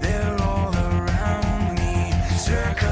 They're all around me. Circle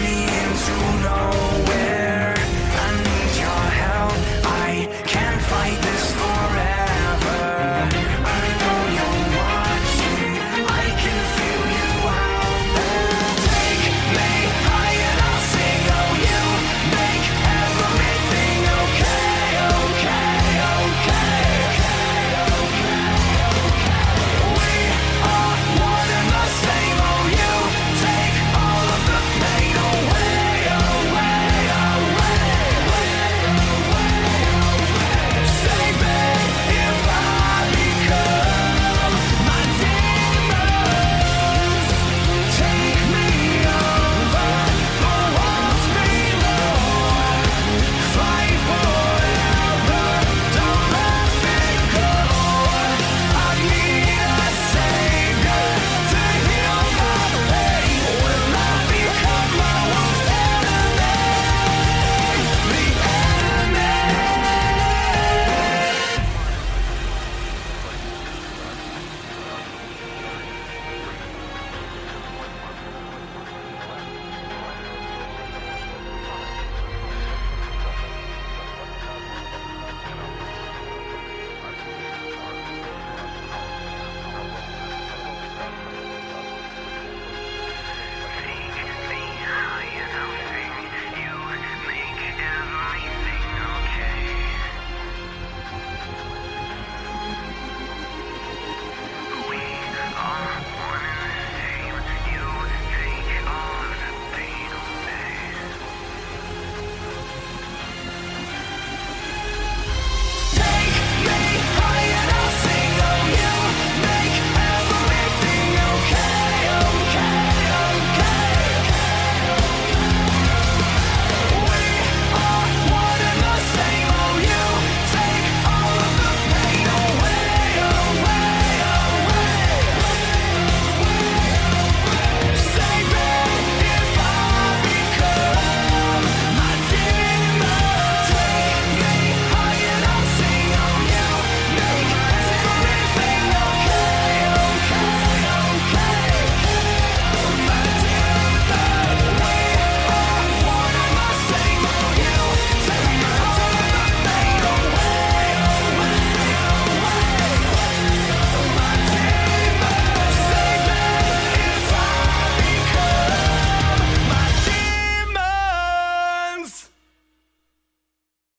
me into nowhere